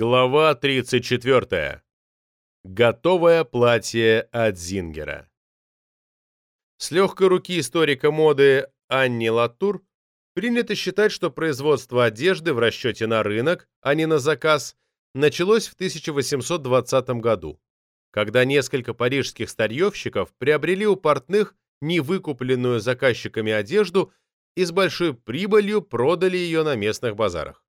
Глава 34. Готовое платье от Зингера. С легкой руки историка моды Анни Латур принято считать, что производство одежды в расчете на рынок, а не на заказ, началось в 1820 году, когда несколько парижских старьевщиков приобрели у портных невыкупленную заказчиками одежду и с большой прибылью продали ее на местных базарах.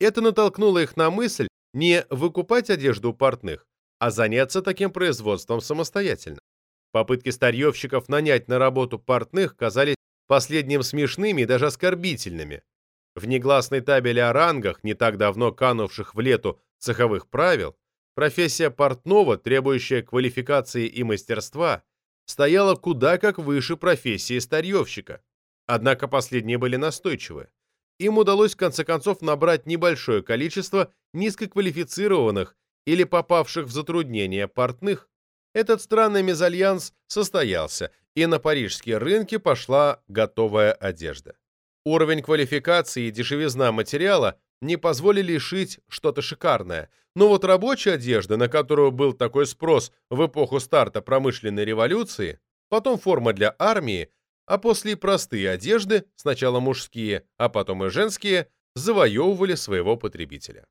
Это натолкнуло их на мысль не выкупать одежду у портных, а заняться таким производством самостоятельно. Попытки старьевщиков нанять на работу портных казались последним смешными и даже оскорбительными. В негласной табеле о рангах, не так давно канувших в лету цеховых правил, профессия портного, требующая квалификации и мастерства, стояла куда как выше профессии старьевщика. Однако последние были настойчивы им удалось в конце концов набрать небольшое количество низкоквалифицированных или попавших в затруднения портных. Этот странный мезальянс состоялся, и на парижские рынки пошла готовая одежда. Уровень квалификации и дешевизна материала не позволили шить что-то шикарное, но вот рабочая одежда, на которую был такой спрос в эпоху старта промышленной революции, потом форма для армии, а после простые одежды, сначала мужские, а потом и женские, завоевывали своего потребителя.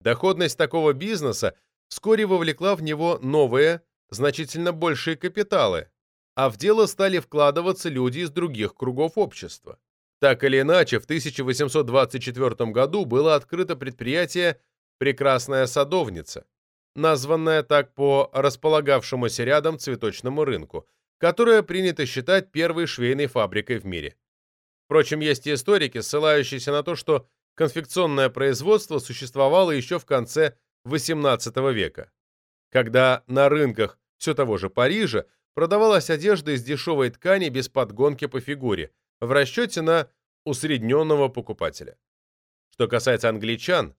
Доходность такого бизнеса вскоре вовлекла в него новые, значительно большие капиталы, а в дело стали вкладываться люди из других кругов общества. Так или иначе, в 1824 году было открыто предприятие «Прекрасная садовница», названное так по располагавшемуся рядом цветочному рынку – которая принято считать первой швейной фабрикой в мире. Впрочем, есть и историки, ссылающиеся на то, что конфекционное производство существовало еще в конце XVIII века, когда на рынках все того же Парижа продавалась одежда из дешевой ткани без подгонки по фигуре, в расчете на усредненного покупателя. Что касается англичан,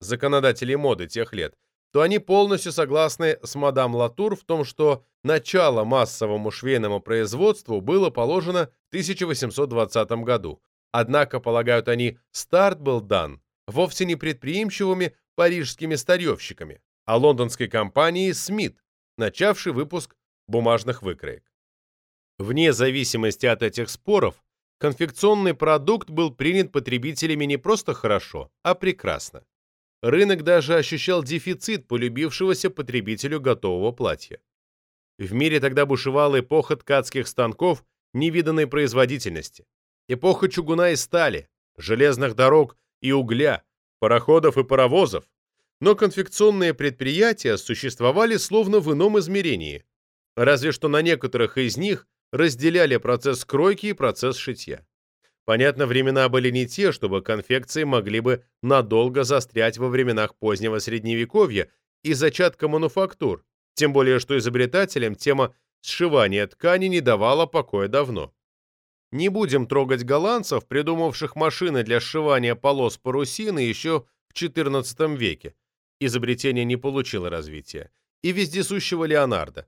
законодателей моды тех лет, то они полностью согласны с мадам Латур в том, что начало массовому швейному производству было положено в 1820 году. Однако, полагают они, старт был дан вовсе не предприимчивыми парижскими старьевщиками, а лондонской компанией «Смит», начавшей выпуск бумажных выкроек. Вне зависимости от этих споров, конфекционный продукт был принят потребителями не просто хорошо, а прекрасно. Рынок даже ощущал дефицит полюбившегося потребителю готового платья. В мире тогда бушевала эпоха ткацких станков невиданной производительности, эпоха чугуна и стали, железных дорог и угля, пароходов и паровозов. Но конфекционные предприятия существовали словно в ином измерении, разве что на некоторых из них разделяли процесс кройки и процесс шитья. Понятно, времена были не те, чтобы конфекции могли бы надолго застрять во временах позднего Средневековья и зачатка мануфактур, тем более что изобретателям тема сшивания ткани не давала покоя давно. Не будем трогать голландцев, придумавших машины для сшивания полос парусины еще в XIV веке. Изобретение не получило развития. И вездесущего Леонардо.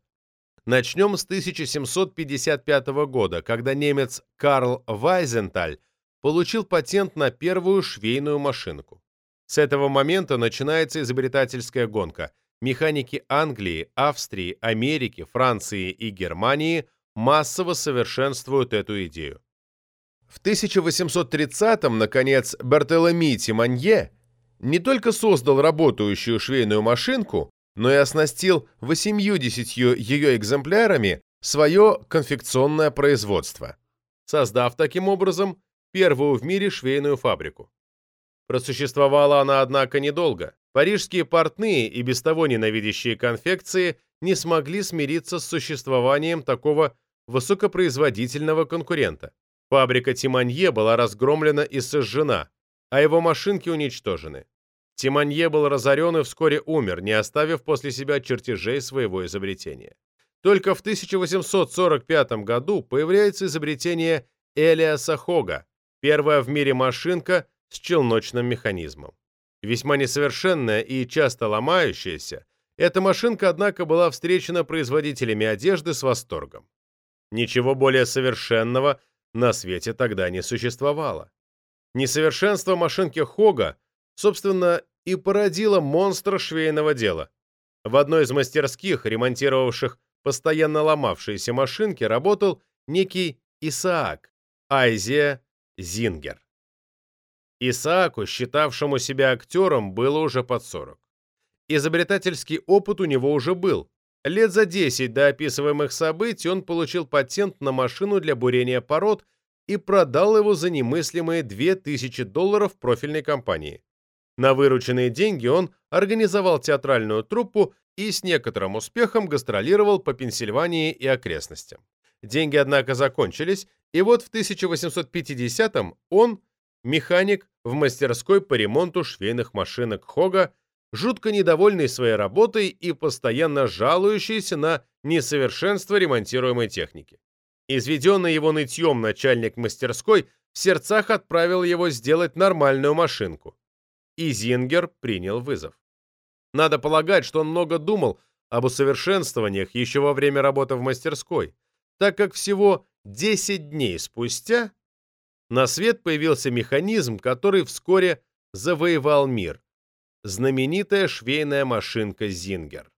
Начнем с 1755 года, когда немец Карл Вайзенталь получил патент на первую швейную машинку. С этого момента начинается изобретательская гонка. Механики Англии, Австрии, Америки, Франции и Германии массово совершенствуют эту идею. В 1830-м, наконец, Бартоломей Тиманье не только создал работающую швейную машинку, но и оснастил восемью-десятью ее экземплярами свое конфекционное производство, создав таким образом первую в мире швейную фабрику. Просуществовала она, однако, недолго. Парижские портные и без того ненавидящие конфекции не смогли смириться с существованием такого высокопроизводительного конкурента. Фабрика Тиманье была разгромлена и сожжена, а его машинки уничтожены. Тиманье был разорен и вскоре умер, не оставив после себя чертежей своего изобретения. Только в 1845 году появляется изобретение Элиаса Хога, первая в мире машинка с челночным механизмом. Весьма несовершенная и часто ломающаяся, эта машинка, однако, была встречена производителями одежды с восторгом. Ничего более совершенного на свете тогда не существовало. Несовершенство машинки Хога Собственно, и породила монстра швейного дела. В одной из мастерских, ремонтировавших постоянно ломавшиеся машинки, работал некий Исаак Айзия Зингер. Исааку, считавшему себя актером, было уже под 40. Изобретательский опыт у него уже был. Лет за 10 до описываемых событий он получил патент на машину для бурения пород и продал его за немыслимые 2000 долларов профильной компании. На вырученные деньги он организовал театральную труппу и с некоторым успехом гастролировал по Пенсильвании и окрестностям. Деньги, однако, закончились, и вот в 1850-м он, механик в мастерской по ремонту швейных машинок Хога, жутко недовольный своей работой и постоянно жалующийся на несовершенство ремонтируемой техники. Изведенный его нытьем начальник мастерской в сердцах отправил его сделать нормальную машинку. И Зингер принял вызов. Надо полагать, что он много думал об усовершенствованиях еще во время работы в мастерской, так как всего 10 дней спустя на свет появился механизм, который вскоре завоевал мир. Знаменитая швейная машинка Зингер.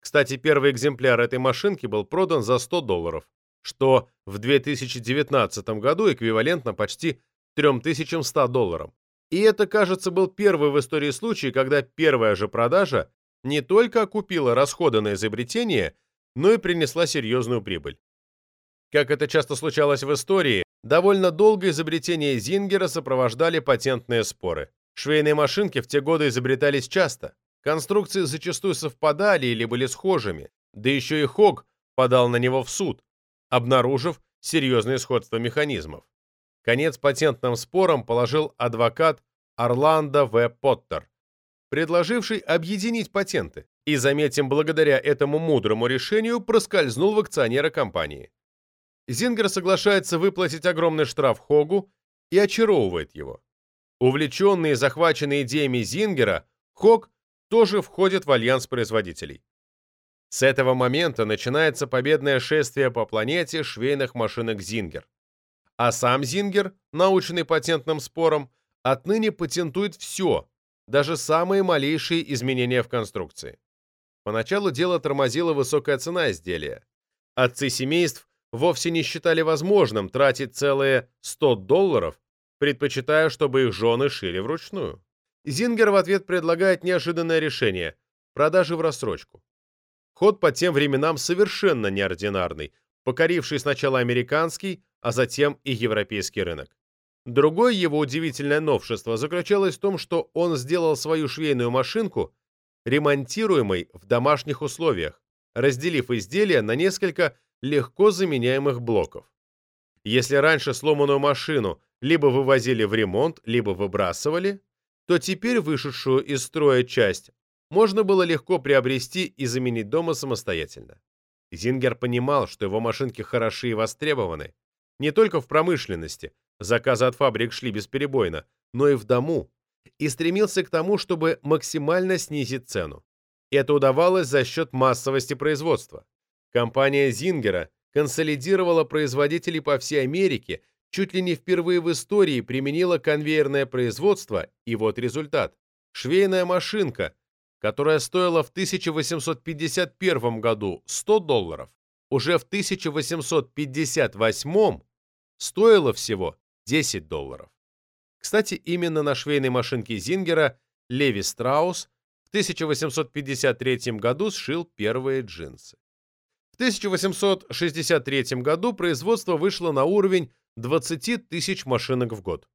Кстати, первый экземпляр этой машинки был продан за 100 долларов что в 2019 году эквивалентно почти 3100 долларам. И это, кажется, был первый в истории случай, когда первая же продажа не только окупила расходы на изобретение, но и принесла серьезную прибыль. Как это часто случалось в истории, довольно долго изобретение Зингера сопровождали патентные споры. Швейные машинки в те годы изобретались часто. Конструкции зачастую совпадали или были схожими, да еще и Хог подал на него в суд, обнаружив серьезное сходство механизмов. Конец патентным спорам положил адвокат Орландо В. Поттер, предложивший объединить патенты, и, заметим, благодаря этому мудрому решению проскользнул в акционера компании. Зингер соглашается выплатить огромный штраф Хогу и очаровывает его. Увлеченный и захваченный идеями Зингера, Хог тоже входит в альянс производителей. С этого момента начинается победное шествие по планете швейных машинок Зингер. А сам Зингер, наученный патентным спором, отныне патентует все, даже самые малейшие изменения в конструкции. Поначалу дело тормозила высокая цена изделия. Отцы семейств вовсе не считали возможным тратить целые 100 долларов, предпочитая, чтобы их жены шили вручную. Зингер в ответ предлагает неожиданное решение – продажи в рассрочку. Ход по тем временам совершенно неординарный, покоривший сначала американский, а затем и европейский рынок. Другое его удивительное новшество заключалось в том, что он сделал свою швейную машинку ремонтируемой в домашних условиях, разделив изделие на несколько легко заменяемых блоков. Если раньше сломанную машину либо вывозили в ремонт, либо выбрасывали, то теперь вышедшую из строя часть можно было легко приобрести и заменить дома самостоятельно. Зингер понимал, что его машинки хороши и востребованы, не только в промышленности, заказы от фабрик шли бесперебойно, но и в дому, и стремился к тому, чтобы максимально снизить цену. Это удавалось за счет массовости производства. Компания Зингера консолидировала производителей по всей Америке, чуть ли не впервые в истории применила конвейерное производство, и вот результат. Швейная машинка, которая стоила в 1851 году 100 долларов, уже в 1858 стоила всего 10 долларов. Кстати, именно на швейной машинке Зингера Леви Страус в 1853 году сшил первые джинсы. В 1863 году производство вышло на уровень 20 тысяч машинок в год.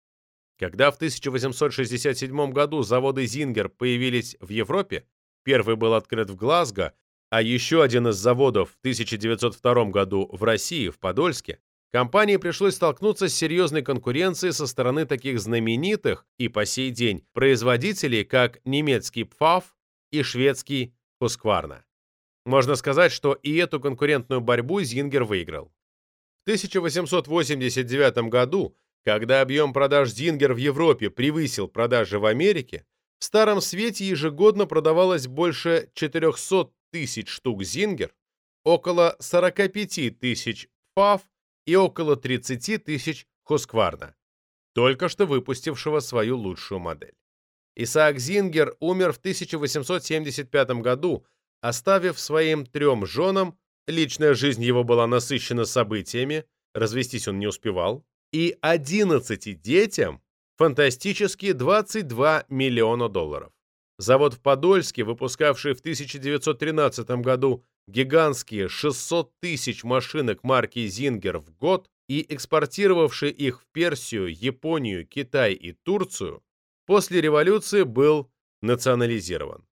Когда в 1867 году заводы Зингер появились в Европе, первый был открыт в Глазго, а еще один из заводов в 1902 году в России, в Подольске, компании пришлось столкнуться с серьезной конкуренцией со стороны таких знаменитых и по сей день производителей, как немецкий Pfaff и шведский Husqvarna. Можно сказать, что и эту конкурентную борьбу Зингер выиграл. В 1889 году когда объем продаж Зингер в Европе превысил продажи в Америке, в Старом Свете ежегодно продавалось больше 400 тысяч штук Зингер, около 45 тысяч ПАВ и около 30 тысяч Хускварна, только что выпустившего свою лучшую модель. Исаак Зингер умер в 1875 году, оставив своим трем женам, личная жизнь его была насыщена событиями, развестись он не успевал, и 11 детям фантастические 22 миллиона долларов. Завод в Подольске, выпускавший в 1913 году гигантские 600 тысяч машинок марки «Зингер» в год и экспортировавший их в Персию, Японию, Китай и Турцию, после революции был национализирован.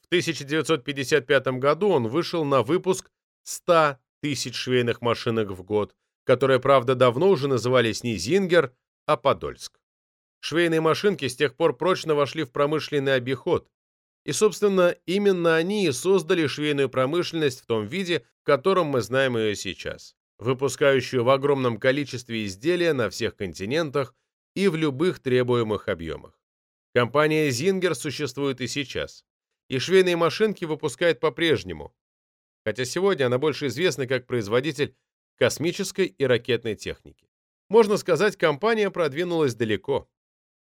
В 1955 году он вышел на выпуск 100 тысяч швейных машинок в год, которые, правда, давно уже назывались не «Зингер», а «Подольск». Швейные машинки с тех пор прочно вошли в промышленный обиход, и, собственно, именно они и создали швейную промышленность в том виде, в котором мы знаем ее сейчас, выпускающую в огромном количестве изделия на всех континентах и в любых требуемых объемах. Компания Зингер существует и сейчас, и швейные машинки выпускает по-прежнему, хотя сегодня она больше известна как производитель космической и ракетной техники. Можно сказать, компания продвинулась далеко.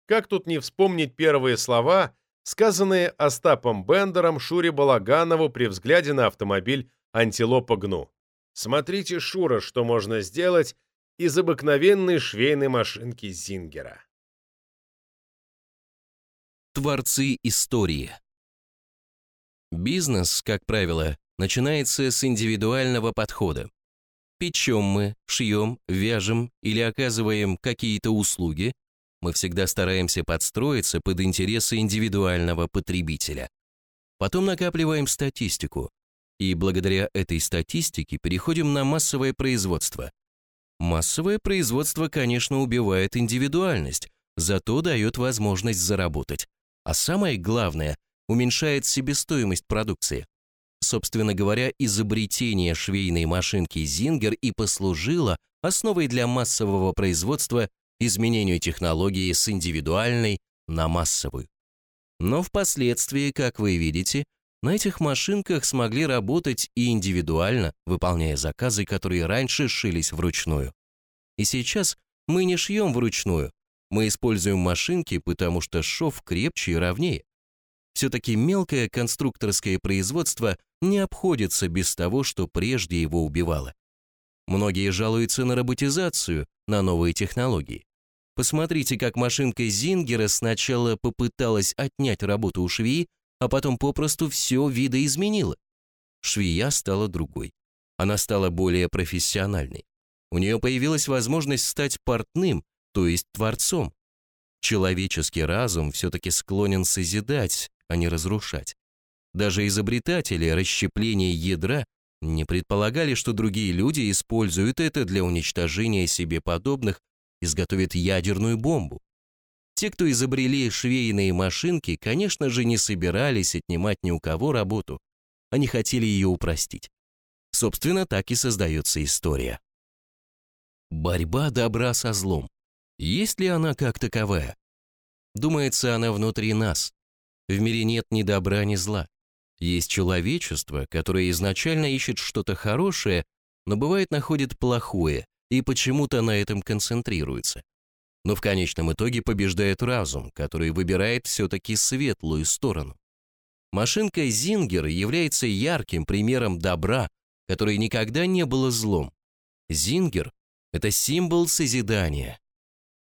Как тут не вспомнить первые слова, сказанные Остапом Бендером Шуре Балаганову при взгляде на автомобиль «Антилопа Гну». Смотрите, Шура, что можно сделать из обыкновенной швейной машинки Зингера. Творцы истории Бизнес, как правило, начинается с индивидуального подхода. Печем мы, шьем, вяжем или оказываем какие-то услуги, мы всегда стараемся подстроиться под интересы индивидуального потребителя. Потом накапливаем статистику, и благодаря этой статистике переходим на массовое производство. Массовое производство, конечно, убивает индивидуальность, зато дает возможность заработать. А самое главное, уменьшает себестоимость продукции. Собственно говоря, изобретение швейной машинки Зингер и послужило основой для массового производства изменению технологии с индивидуальной на массовую. Но впоследствии, как вы видите, на этих машинках смогли работать и индивидуально, выполняя заказы, которые раньше шились вручную. И сейчас мы не шьем вручную, мы используем машинки, потому что шов крепче и ровнее. Все-таки мелкое конструкторское производство не обходится без того, что прежде его убивало. Многие жалуются на роботизацию, на новые технологии. Посмотрите, как машинка Зингера сначала попыталась отнять работу у швеи, а потом попросту все видоизменила. Швея стала другой. Она стала более профессиональной. У нее появилась возможность стать портным, то есть творцом. Человеческий разум все-таки склонен созидать, а не разрушать. Даже изобретатели расщепления ядра не предполагали, что другие люди используют это для уничтожения себе подобных изготовит ядерную бомбу. Те, кто изобрели швейные машинки, конечно же, не собирались отнимать ни у кого работу. Они хотели ее упростить. Собственно, так и создается история. Борьба добра со злом. Есть ли она как таковая? Думается, она внутри нас. В мире нет ни добра, ни зла. Есть человечество, которое изначально ищет что-то хорошее, но бывает находит плохое, и почему-то на этом концентрируется. Но в конечном итоге побеждает разум, который выбирает все-таки светлую сторону. Машинка Зингер является ярким примером добра, которое никогда не было злом. Зингер – это символ созидания,